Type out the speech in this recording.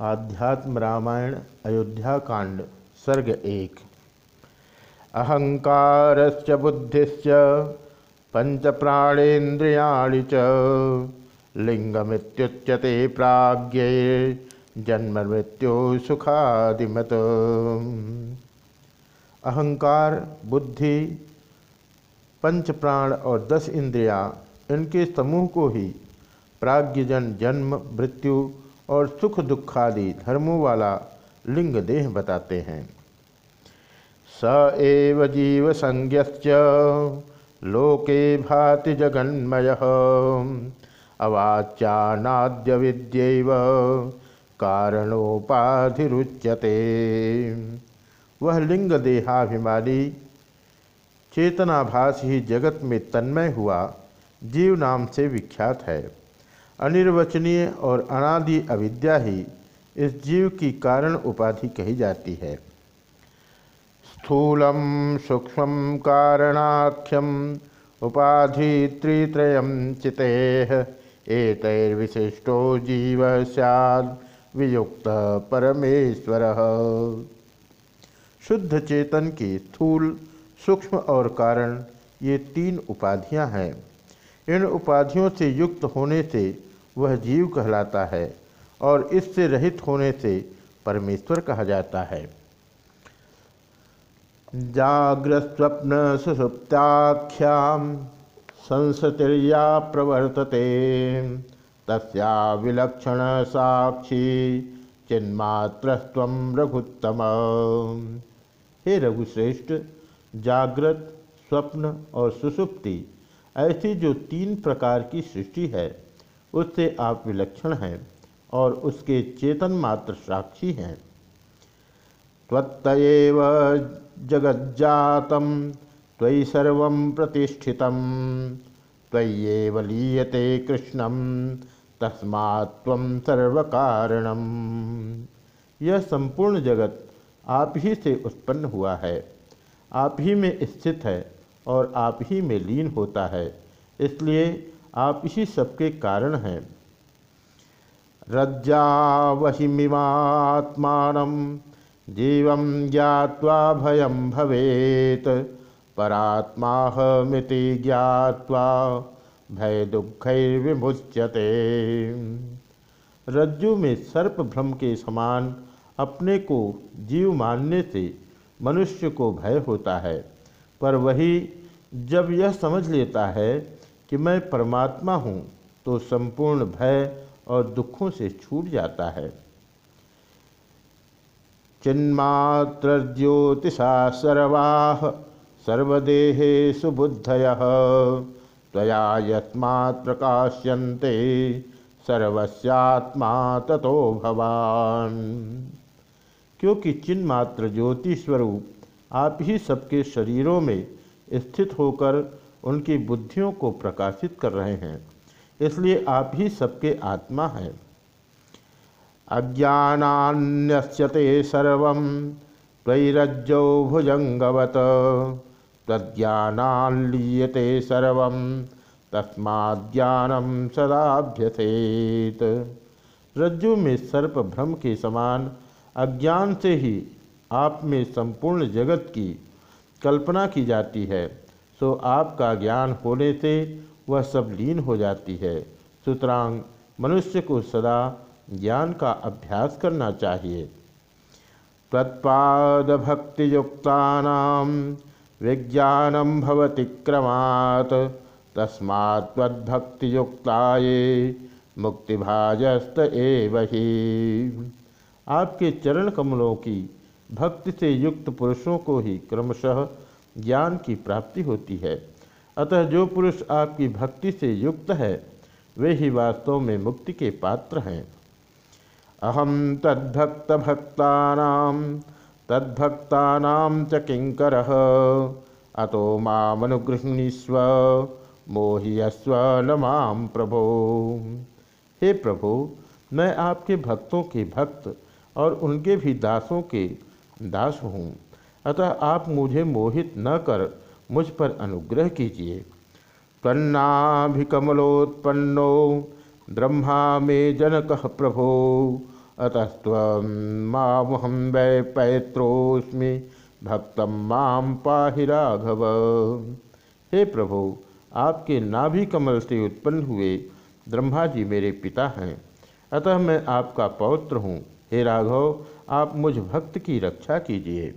आध्यात्म रामायण, अयोध्या कांड, सर्ग एक। अहंकारश्च, बुद्धिश्च पंच प्राणेन्द्रिया च, लिंगमित्युच्यते प्राज्ञे जन्म मृत्यु सुखादिमत। अहंकार, बुद्धि पंच प्राण और दस इंद्रियाँ, इनके समूह को ही प्राज्ञजन जन्म, मृत्यु और सुख दुखादि धर्मों वाला लिंग देह बताते हैं। स एव जीव संज्ञ लोके भाति जगन्मय। अवाच्यानाद्य विद्यव कारणोपाधिरुच्यते। वह लिंग देहाभिमानी चेतनाभास ही जगत में तन्मय हुआ, जीव नाम से विख्यात है। अनिर्वचनीय और अनादि अविद्या ही इस जीव की कारण उपाधि कही जाती है। स्थूलम सूक्ष्म कारणाख्यम उपाधि त्रित्रय चिते एतैर्विशिष्टो जीव सैद वियुक्त परमेश्वर। शुद्ध चेतन की स्थूल, सूक्ष्म और कारण ये तीन उपाधियाँ हैं। इन उपाधियों से युक्त होने से वह जीव कहलाता है और इससे रहित होने से परमेश्वर कहा जाता है। जाग्रस्वप्न सुसुप्ताख्या संसतिर्या प्रवर्तते, तस्या विलक्षण साक्षी चिन्मात्रस्व रघुत्तम। हे रघुश्रेष्ठ जागृत स्वप्न और सुसुप्ति ऐसी जो तीन प्रकार की सृष्टि है, उससे आप विलक्षण हैं और उसके चेतन मात्र साक्षी हैं। त्वत्तएव जगज्जातम, त्वयि सर्व प्रतिष्ठित लीयते कृष्णम तस्मात्व सर्व कारणम यह संपूर्ण जगत आप ही से उत्पन्न हुआ है, आप ही में स्थित है। और आप ही में लीन होता है, इसलिए आप ही सबके कारण हैं। रज्जा वहिमिमात्मान जीव ज्ञावा भयम भवेत, परात्माहमिति ज्ञावा भय दुखैर्विमुच्यते रज्जु में सर्प भ्रम के समान अपने को जीव मानने से मनुष्य को भय होता है। पर वही जब यह समझ लेता है कि मैं परमात्मा हूँ तो संपूर्ण भय और दुखों से छूट जाता है। चिन्मात्र ज्योतिषा सर्वाह सर्वदेहे सुबुद्धय तया यस्मात् प्रकाश्यन्ते सर्वस्यात्मा ततो भवान। क्योंकि चिन्मात्र ज्योति स्वरूप आप ही सबके शरीरों में स्थित होकर उनकी बुद्धियों को प्रकाशित कर रहे हैं। इसलिए आप ही सबके आत्मा हैं। अज्ञान्यस्यते सर्व त्वरज्जौ भुजंगवत तज्ञालीयते सर्व तस्माज्ञानम सदाभ्यसेत रज्जु में सर्प भ्रम के समान अज्ञान से ही आप में संपूर्ण जगत की कल्पना की जाती है, सो आपका ज्ञान होने से वह सब लीन हो जाती है। सुतरांग मनुष्य को सदा ज्ञान का अभ्यास करना चाहिए। तत्पाद भक्ति युक्ता विज्ञानम भवति क्रमात् तस्मात्भक्ति युक्ता ये मुक्तिभाजस्त एव ही। आपके चरण कमलों की भक्ति से युक्त पुरुषों को ही क्रमशः ज्ञान की प्राप्ति होती है। अतः जो पुरुष आपकी भक्ति से युक्त है, वे ही वास्तव में मुक्ति के पात्र हैं। अहम तद्भक्त भक्ता तद्भक्ता च किंकर अतो मामनुगृहणीस्व, मोहियस्व न माम प्रभो। हे प्रभु, मैं आपके भक्तों के भक्त और उनके भी दासों के दास हूँ। अतः आप मुझे मोहित न कर, मुझ पर अनुग्रह कीजिए। तन्नाभिकमलोत्पन्नो ब्रह्मा मे जनक प्रभो। अतस्त्वहम वै पैत्रोस्मि भक्तम माम पाहि राघव। हे प्रभु, आपके नाभि कमल से उत्पन्न हुए ब्रह्मा जी मेरे पिता हैं। अतः मैं आपका पौत्र हूँ। हे राघव आप मुझ भक्त की रक्षा कीजिए।